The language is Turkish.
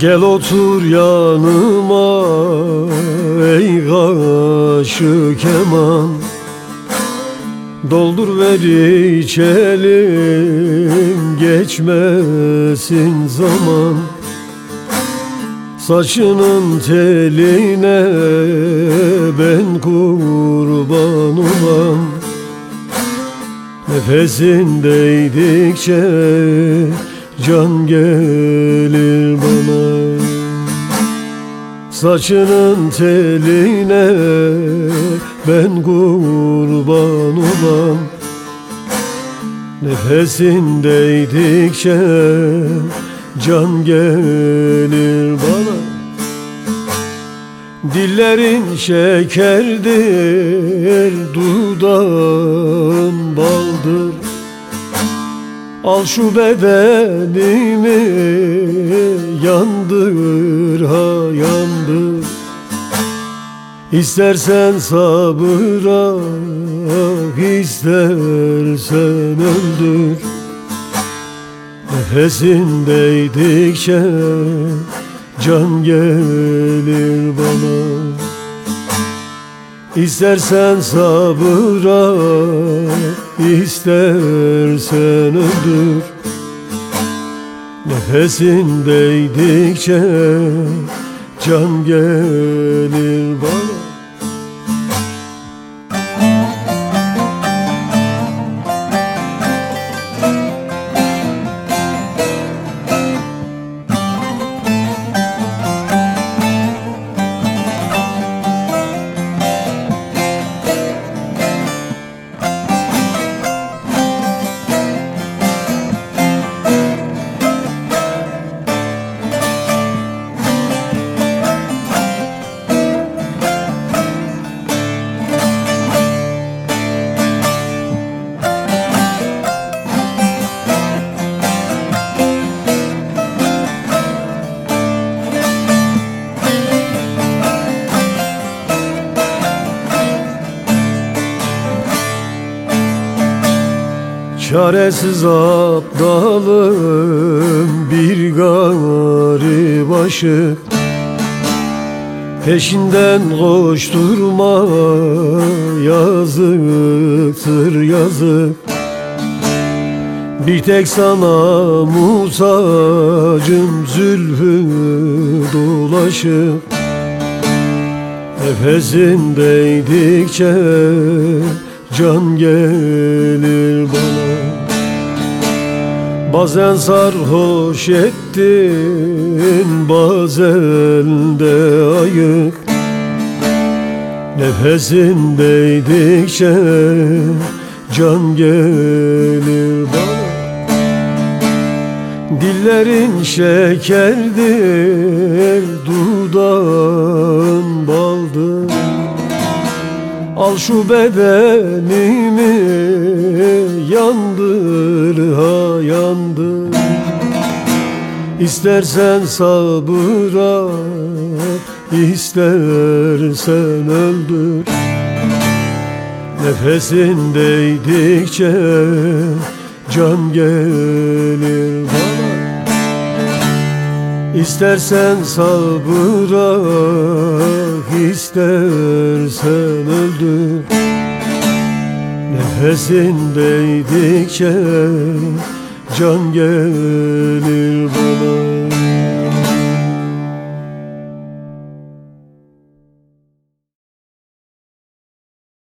Gel otur yanıma ey kaşı keman. Doldur ver içelim geçmesin zaman. Saçının teline ben kurban olan Nefesin değdikçe can gelir bana Saçının teline ben kurban olan Nefesin değdikçe can gelir bana. Dillerin şekerdir, dudağın baldır Al şu bedenimi yandır ha yandır. İstersen sabıra istersen öldür. Nefesin değdikçe can gelir bana. İstersen sabıra istersen öldür. Nefesin değdikçe can gelir bana Çaresiz aptalım bir garip aşık Peşinden koşturma yazıktır yazık. Bir tek sana musacım zülfü dolaşıp Nefesin değdikçe can gelir bana Bazen sarhoş ettin bazen de ayık. Nefesin değdikçe can gelir bana. Dillerin şekerdir dudağın baldır Al şu bedenimi yandır ha yandır. İstersen sabıra istersen öldür. Nefesin değdikçe can gelir bana İstersen sabıra istersen öldür Nefesin değdikçe can gelir